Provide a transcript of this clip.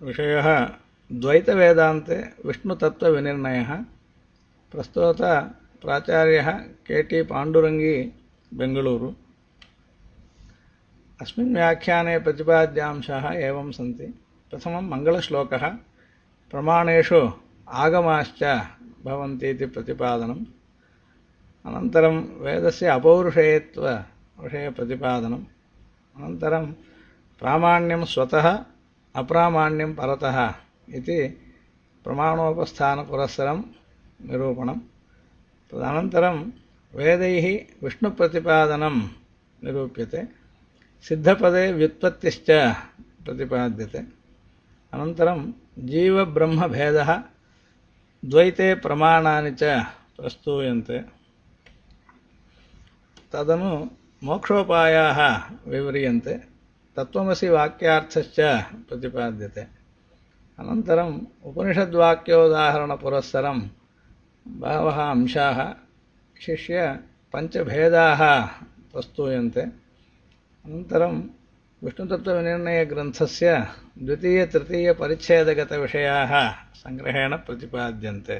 विषयः द्वैतवेदान्ते विष्णुतत्त्वविनिर्णयः प्रस्तुत प्राचार्यः के टि पाण्डुरङ्गी बेङ्गळूरु अस्मिन् व्याख्याने प्रतिपाद्यांशाः एवं सन्ति प्रथमं मङ्गलश्लोकः प्रमाणेषु आगमाश्च भवन्ति इति प्रतिपादनम् अनन्तरं वेदस्य अपौरुषेयत्वविषयप्रतिपादनम् अनन्तरं प्रामाण्यं स्वतः అప్రామాణ్యం పరత ఇది ప్రమాణోపస్థాన పురస్సరం నిరూపణం. తదనంతరం వేదైः విష్ణుప్రతిపాదనం నిరూప్యతే. సిద్ధపదే వ్యుత్పత్తిశ్చ ప్రతిపాద్యతే. అనంతరం జీవబ్రహ్మభేద ద్వైతే ప్రమాణాన్ని చ ప్రస్తూయంతే. తదను మోక్షోపాయా వివ్రీయంతే तत्त्वमसि वाक्यार्थश्च प्रतिपाद्यते अनन्तरम् उपनिषद्वाक्योदाहरणपुरस्सरं बहवः अंशाः विशिष्य पञ्चभेदाः प्रस्तूयन्ते अनन्तरं विष्णुतत्त्वविनिर्णयग्रन्थस्य द्वितीयतृतीयपरिच्छेदगतविषयाः सङ्ग्रहेण प्रतिपाद्यन्ते